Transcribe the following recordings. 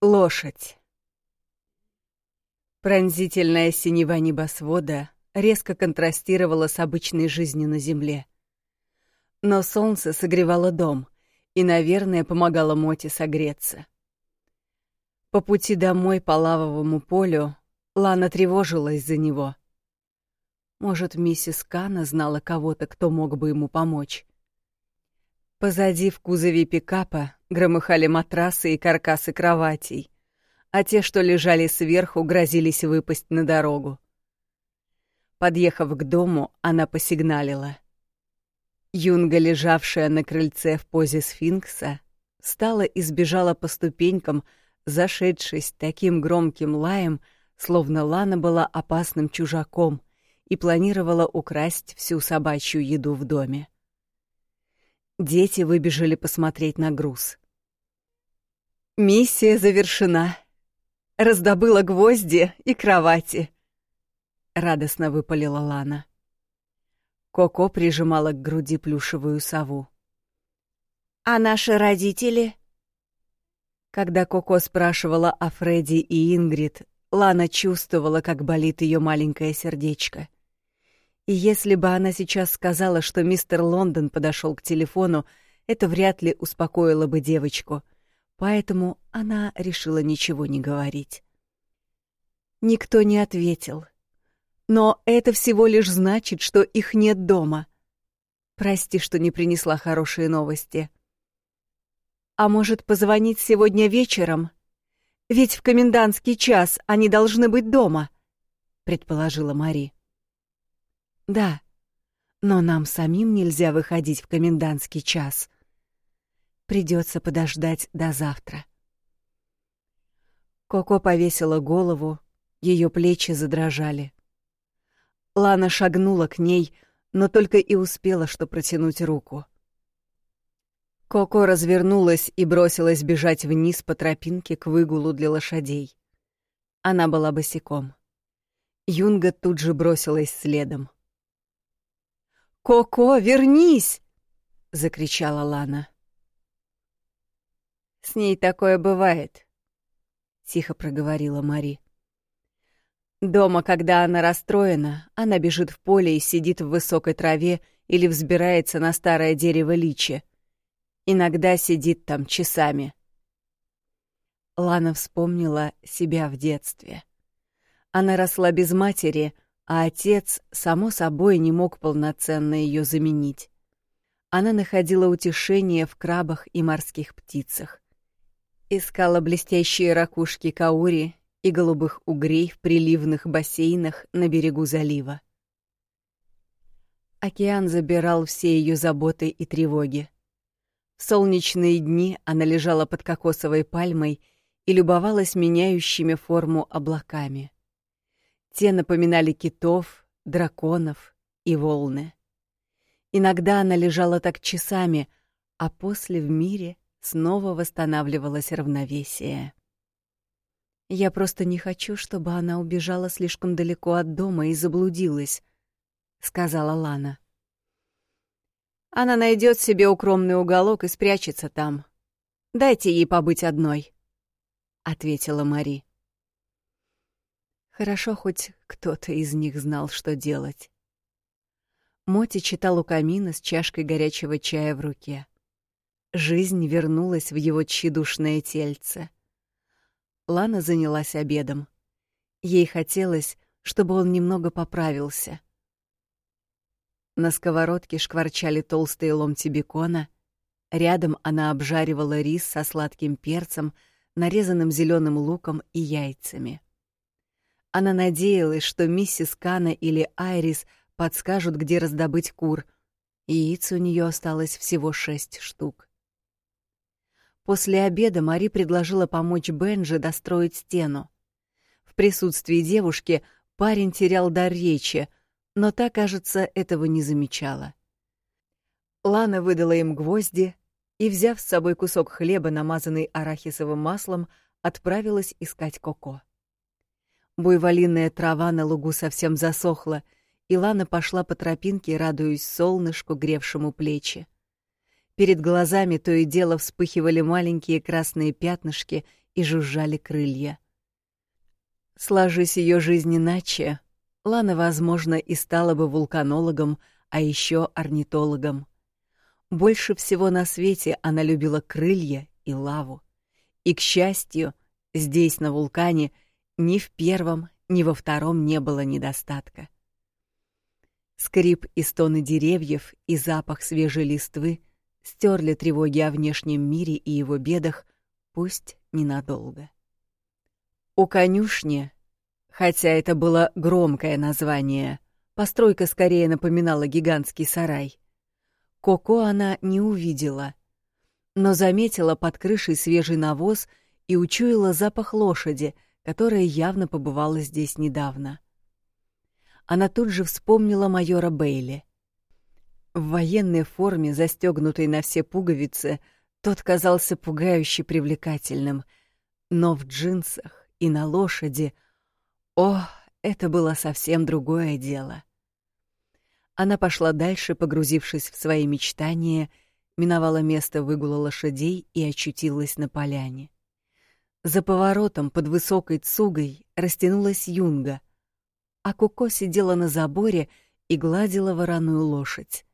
Лошадь. Пронзительная синева небосвода резко контрастировала с обычной жизнью на земле. Но солнце согревало дом и, наверное, помогало Моте согреться. По пути домой по лавовому полю Лана тревожилась за него. Может, миссис Кана знала кого-то, кто мог бы ему помочь. Позади в кузове пикапа громыхали матрасы и каркасы кроватей, а те, что лежали сверху, грозились выпасть на дорогу. Подъехав к дому, она посигналила. Юнга, лежавшая на крыльце в позе сфинкса, встала и сбежала по ступенькам, зашедшись таким громким лаем, словно Лана была опасным чужаком и планировала украсть всю собачью еду в доме. Дети выбежали посмотреть на груз. Миссия завершена. Раздобыла гвозди и кровати. Радостно выпалила Лана. Коко прижимала к груди плюшевую сову. А наши родители? Когда Коко спрашивала о Фредди и Ингрид, Лана чувствовала, как болит ее маленькое сердечко. И если бы она сейчас сказала, что мистер Лондон подошел к телефону, это вряд ли успокоило бы девочку. Поэтому она решила ничего не говорить. Никто не ответил. Но это всего лишь значит, что их нет дома. Прости, что не принесла хорошие новости. А может, позвонить сегодня вечером? Ведь в комендантский час они должны быть дома, предположила Мари. Да, но нам самим нельзя выходить в комендантский час. Придется подождать до завтра. Коко повесила голову, ее плечи задрожали. Лана шагнула к ней, но только и успела что протянуть руку. Коко развернулась и бросилась бежать вниз по тропинке к выгулу для лошадей. Она была босиком. Юнга тут же бросилась следом. «Коко, вернись!» — закричала Лана. «С ней такое бывает», — тихо проговорила Мари. Дома, когда она расстроена, она бежит в поле и сидит в высокой траве или взбирается на старое дерево личи. Иногда сидит там часами. Лана вспомнила себя в детстве. Она росла без матери — а отец, само собой, не мог полноценно ее заменить. Она находила утешение в крабах и морских птицах. Искала блестящие ракушки каури и голубых угрей в приливных бассейнах на берегу залива. Океан забирал все ее заботы и тревоги. В солнечные дни она лежала под кокосовой пальмой и любовалась меняющими форму облаками. Те напоминали китов, драконов и волны. Иногда она лежала так часами, а после в мире снова восстанавливалось равновесие. Я просто не хочу, чтобы она убежала слишком далеко от дома и заблудилась, сказала Лана. Она найдет себе укромный уголок и спрячется там. Дайте ей побыть одной, ответила Мари. Хорошо, хоть кто-то из них знал, что делать. Моти читал у камина с чашкой горячего чая в руке. Жизнь вернулась в его тщедушное тельце. Лана занялась обедом. Ей хотелось, чтобы он немного поправился. На сковородке шкварчали толстые ломти бекона. Рядом она обжаривала рис со сладким перцем, нарезанным зеленым луком и яйцами. Она надеялась, что миссис Кана или Айрис подскажут, где раздобыть кур. Яиц у нее осталось всего шесть штук. После обеда Мари предложила помочь Бенджи достроить стену. В присутствии девушки парень терял дар речи, но та, кажется, этого не замечала. Лана выдала им гвозди и, взяв с собой кусок хлеба, намазанный арахисовым маслом, отправилась искать Коко. Буйволиная трава на лугу совсем засохла, и Лана пошла по тропинке, радуясь солнышку, гревшему плечи. Перед глазами то и дело вспыхивали маленькие красные пятнышки и жужжали крылья. Сложись ее жизнь иначе, Лана, возможно, и стала бы вулканологом, а еще орнитологом. Больше всего на свете она любила крылья и лаву. И, к счастью, здесь, на вулкане, ни в первом, ни во втором не было недостатка. Скрип и стоны деревьев и запах свежей листвы стерли тревоги о внешнем мире и его бедах, пусть ненадолго. У конюшни, хотя это было громкое название, постройка скорее напоминала гигантский сарай. Коко она не увидела, но заметила под крышей свежий навоз и учуяла запах лошади, которая явно побывала здесь недавно. Она тут же вспомнила майора Бейли. В военной форме, застегнутой на все пуговицы, тот казался пугающе привлекательным, но в джинсах и на лошади, о, это было совсем другое дело. Она пошла дальше, погрузившись в свои мечтания, миновала место выгула лошадей и очутилась на поляне. За поворотом под высокой цугой растянулась юнга, а Куко сидела на заборе и гладила вороную лошадь.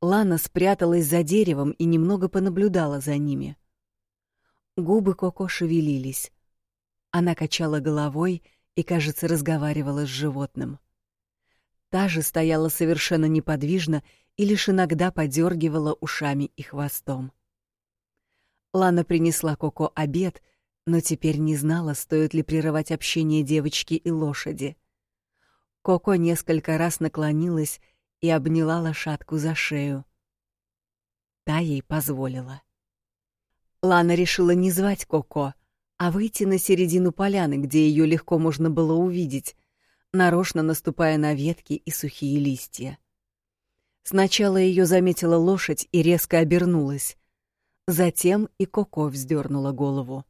Лана спряталась за деревом и немного понаблюдала за ними. Губы Коко шевелились. Она качала головой и, кажется, разговаривала с животным. Та же стояла совершенно неподвижно и лишь иногда подергивала ушами и хвостом. Лана принесла Коко обед, но теперь не знала, стоит ли прерывать общение девочки и лошади. Коко несколько раз наклонилась и обняла лошадку за шею. Та ей позволила. Лана решила не звать Коко, а выйти на середину поляны, где ее легко можно было увидеть, нарочно наступая на ветки и сухие листья. Сначала ее заметила лошадь и резко обернулась. Затем и Коко вздернула голову.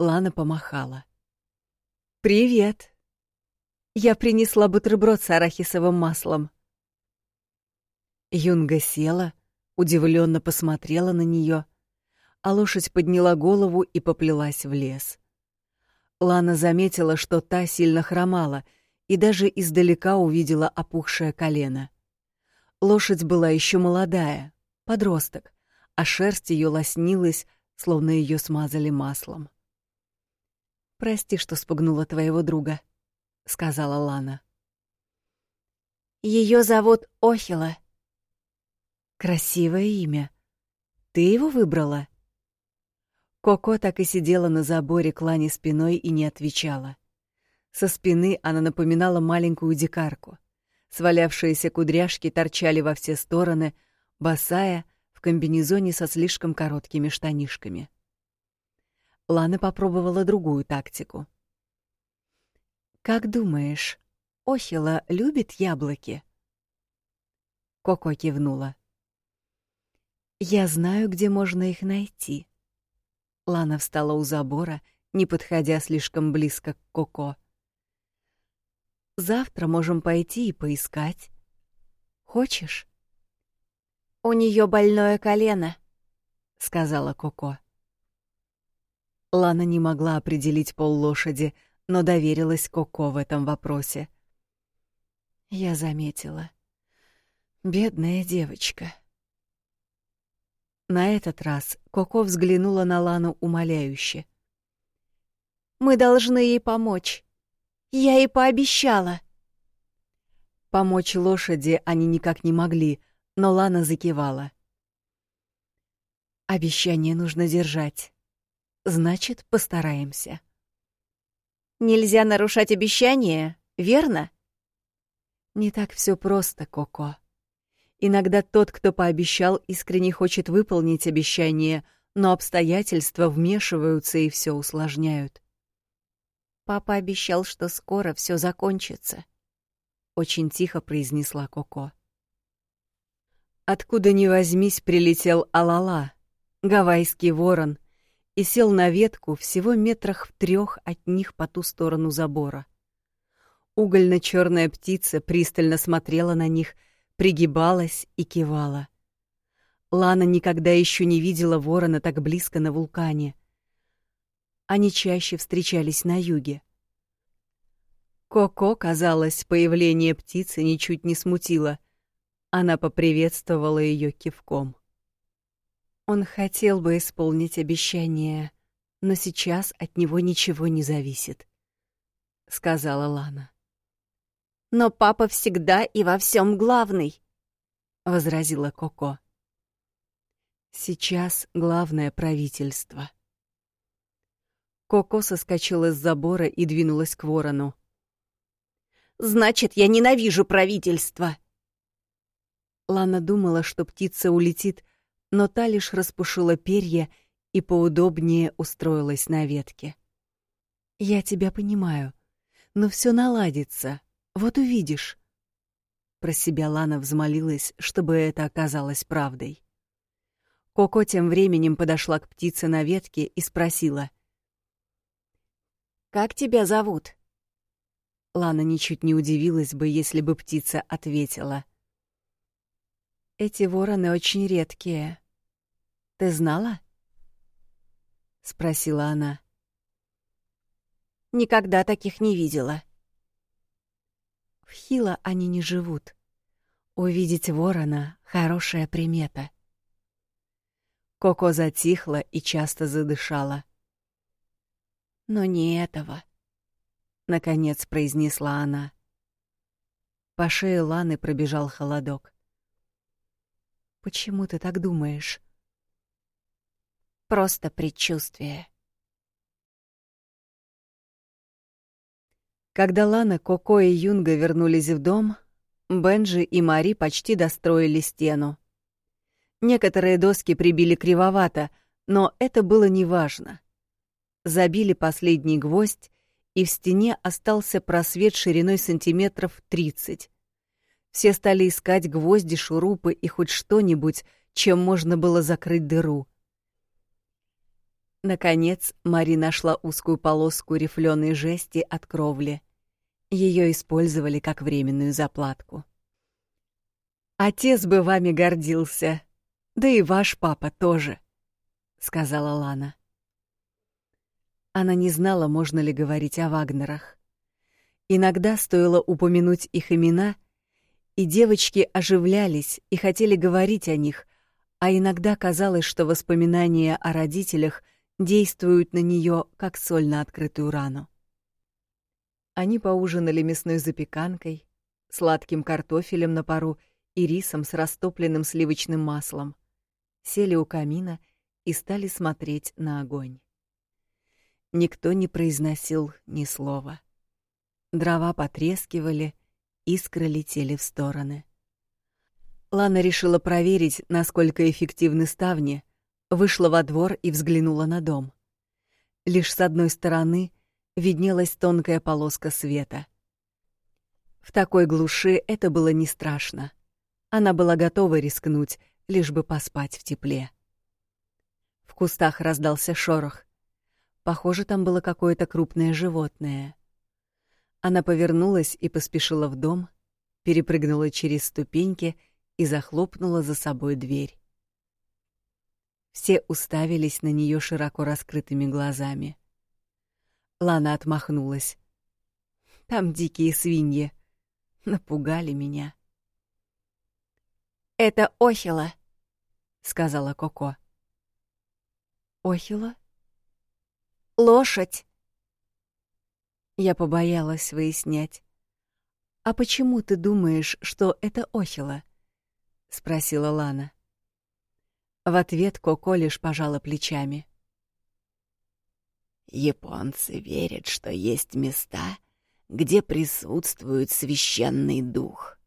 Лана помахала. «Привет!» «Я принесла бутерброд с арахисовым маслом». Юнга села, удивленно посмотрела на нее, а лошадь подняла голову и поплелась в лес. Лана заметила, что та сильно хромала, и даже издалека увидела опухшее колено. Лошадь была еще молодая, подросток, а шерсть ее лоснилась, словно ее смазали маслом. «Прости, что спугнула твоего друга», — сказала Лана. Ее зовут Охила», Красивое имя. Ты его выбрала? Коко так и сидела на заборе клани спиной и не отвечала. Со спины она напоминала маленькую дикарку. Свалявшиеся кудряшки торчали во все стороны, босая, в комбинезоне со слишком короткими штанишками. Лана попробовала другую тактику. «Как думаешь, Охила любит яблоки?» Коко кивнула. Я знаю, где можно их найти. Лана встала у забора, не подходя слишком близко к Коко. Завтра можем пойти и поискать. Хочешь? У нее больное колено, сказала Коко. Лана не могла определить пол лошади, но доверилась Коко в этом вопросе. Я заметила. Бедная девочка. На этот раз Коко взглянула на Лану умоляюще. «Мы должны ей помочь. Я ей пообещала». Помочь лошади они никак не могли, но Лана закивала. «Обещание нужно держать. Значит, постараемся». «Нельзя нарушать обещание, верно?» «Не так все просто, Коко». Иногда тот, кто пообещал, искренне хочет выполнить обещание, но обстоятельства вмешиваются и все усложняют. Папа обещал, что скоро все закончится, очень тихо произнесла Коко. Откуда ни возьмись, прилетел Алала, гавайский ворон, и сел на ветку всего метрах в трех от них по ту сторону забора. Угольно-черная птица пристально смотрела на них — пригибалась и кивала. Лана никогда еще не видела ворона так близко на вулкане. Они чаще встречались на юге. Коко, казалось, появление птицы ничуть не смутило. Она поприветствовала ее кивком. Он хотел бы исполнить обещание, но сейчас от него ничего не зависит, сказала Лана. Но папа всегда и во всем главный, возразила Коко. Сейчас главное правительство. Коко соскочила с забора и двинулась к ворону. «Значит, я ненавижу правительство!» Лана думала, что птица улетит, но та лишь распушила перья и поудобнее устроилась на ветке. «Я тебя понимаю, но все наладится, вот увидишь». Про себя Лана взмолилась, чтобы это оказалось правдой. Коко тем временем подошла к птице на ветке и спросила. «Как тебя зовут?» Лана ничуть не удивилась бы, если бы птица ответила. «Эти вороны очень редкие. Ты знала?» — спросила она. «Никогда таких не видела». В Хила они не живут. Увидеть ворона — хорошая примета. Коко затихла и часто задышала. «Но не этого», — наконец произнесла она. По шее Ланы пробежал холодок. «Почему ты так думаешь?» «Просто предчувствие». Когда Лана, Коко и Юнга вернулись в дом, Бенджи и Мари почти достроили стену. Некоторые доски прибили кривовато, но это было неважно. Забили последний гвоздь, и в стене остался просвет шириной сантиметров 30. Все стали искать гвозди, шурупы и хоть что-нибудь, чем можно было закрыть дыру. Наконец, Мари нашла узкую полоску рифленой жести от кровли. Ее использовали как временную заплатку. «Отец бы вами гордился», да и ваш папа тоже, сказала Лана. Она не знала, можно ли говорить о Вагнерах. Иногда стоило упомянуть их имена, и девочки оживлялись и хотели говорить о них, а иногда казалось, что воспоминания о родителях действуют на нее как соль на открытую рану. Они поужинали мясной запеканкой, сладким картофелем на пару и рисом с растопленным сливочным маслом сели у камина и стали смотреть на огонь. Никто не произносил ни слова. Дрова потрескивали, искры летели в стороны. Лана решила проверить, насколько эффективны ставни, вышла во двор и взглянула на дом. Лишь с одной стороны виднелась тонкая полоска света. В такой глуши это было не страшно. Она была готова рискнуть, лишь бы поспать в тепле. В кустах раздался шорох. Похоже, там было какое-то крупное животное. Она повернулась и поспешила в дом, перепрыгнула через ступеньки и захлопнула за собой дверь. Все уставились на нее широко раскрытыми глазами. Лана отмахнулась. Там дикие свиньи. Напугали меня. «Это Охила», — сказала Коко. «Охила?» «Лошадь!» Я побоялась выяснять. «А почему ты думаешь, что это Охила?» — спросила Лана. В ответ Коко лишь пожала плечами. «Японцы верят, что есть места, где присутствует священный дух.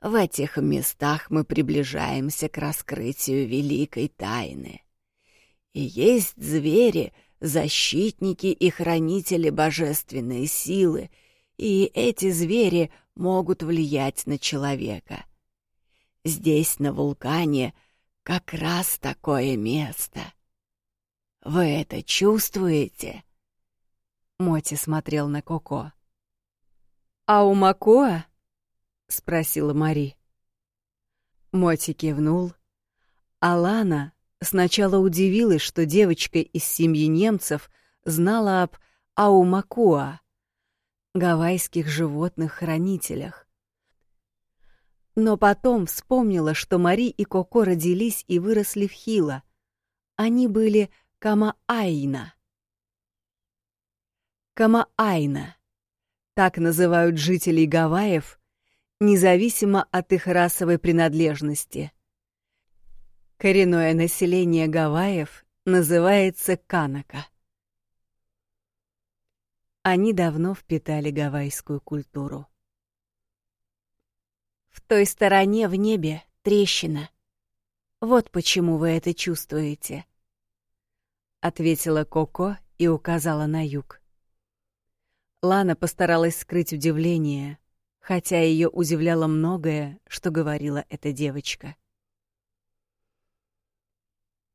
В этих местах мы приближаемся к раскрытию великой тайны. И есть звери, защитники и хранители божественной силы, и эти звери могут влиять на человека. Здесь, на вулкане, как раз такое место. Вы это чувствуете? Моти смотрел на Коко. А у Макоа — спросила Мари. Моти кивнул. Алана сначала удивилась, что девочка из семьи немцев знала об Аумакуа, гавайских животных-хранителях. Но потом вспомнила, что Мари и Коко родились и выросли в Хила. Они были Камаайна. Камаайна. Так называют жителей Гавайев, независимо от их расовой принадлежности. Коренное население Гавайев называется Канака. Они давно впитали гавайскую культуру. В той стороне в небе трещина. Вот почему вы это чувствуете, ответила Коко и указала на юг. Лана постаралась скрыть удивление, хотя ее удивляло многое, что говорила эта девочка.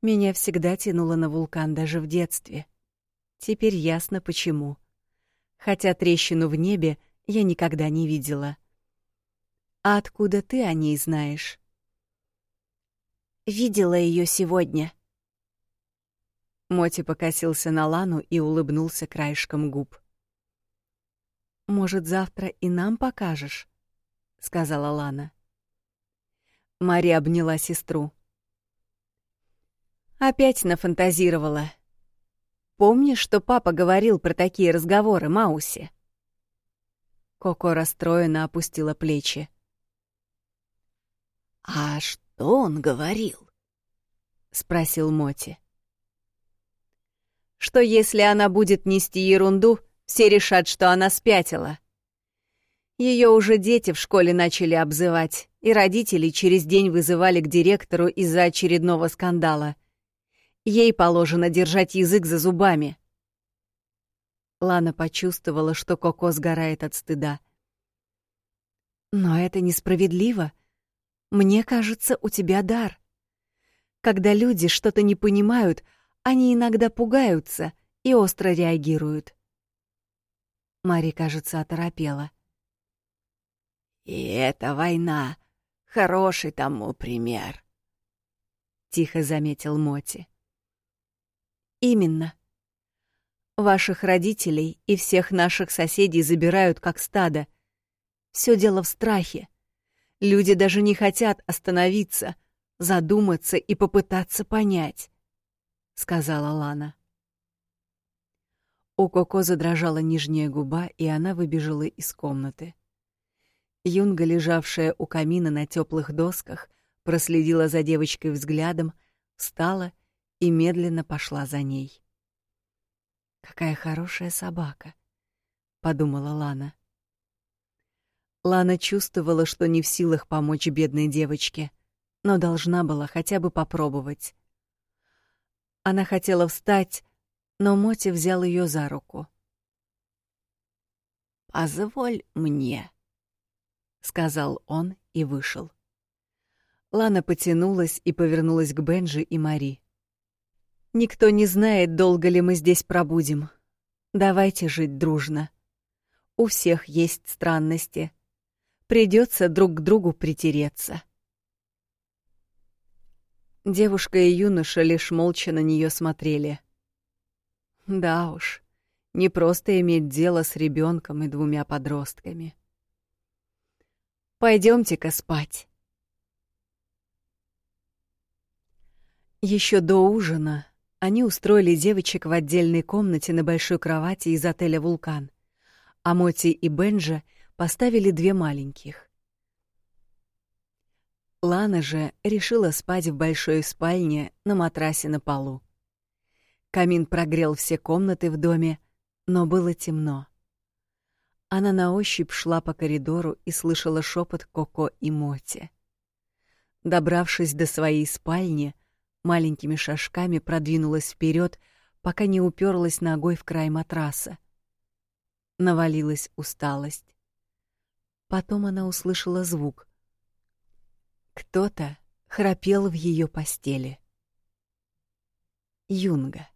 Меня всегда тянуло на вулкан даже в детстве. Теперь ясно почему. Хотя трещину в небе я никогда не видела. А откуда ты о ней знаешь? Видела ее сегодня. Моти покосился на Лану и улыбнулся краешком губ. Может, завтра и нам покажешь, сказала Лана. Мария обняла сестру. Опять нафантазировала. Помнишь, что папа говорил про такие разговоры Мауси? Коко расстроенно опустила плечи. А что он говорил? спросил Моти. Что если она будет нести ерунду, все решат, что она спятила. Ее уже дети в школе начали обзывать, и родители через день вызывали к директору из-за очередного скандала — Ей положено держать язык за зубами. Лана почувствовала, что Коко сгорает от стыда. Но это несправедливо. Мне кажется, у тебя дар. Когда люди что-то не понимают, они иногда пугаются и остро реагируют. Мари, кажется, оторопела. И эта война — хороший тому пример, — тихо заметил Моти. Именно. Ваших родителей и всех наших соседей забирают как стадо. Все дело в страхе. Люди даже не хотят остановиться, задуматься и попытаться понять, сказала Лана. У Коко задрожала нижняя губа, и она выбежала из комнаты. Юнга, лежавшая у камина на теплых досках, проследила за девочкой взглядом, встала и медленно пошла за ней. Какая хорошая собака, подумала Лана. Лана чувствовала, что не в силах помочь бедной девочке, но должна была хотя бы попробовать. Она хотела встать, но Моти взял ее за руку. «Позволь мне», — сказал он и вышел. Лана потянулась и повернулась к Бенджи и Мари. Никто не знает, долго ли мы здесь пробудем. Давайте жить дружно. У всех есть странности. Придется друг к другу притереться. Девушка и юноша лишь молча на нее смотрели. Да уж, не просто иметь дело с ребенком и двумя подростками. Пойдемте-ка спать. Еще до ужина они устроили девочек в отдельной комнате на большой кровати из отеля «Вулкан», а Моти и Бенджа поставили две маленьких. Лана же решила спать в большой спальне на матрасе на полу. Камин прогрел все комнаты в доме, но было темно. Она на ощупь шла по коридору и слышала шепот Коко и Моти. Добравшись до своей спальни, маленькими шажками продвинулась вперед, пока не уперлась ногой в край матраса. Навалилась усталость. Потом она услышала звук. Кто-то храпел в ее постели. Юнга.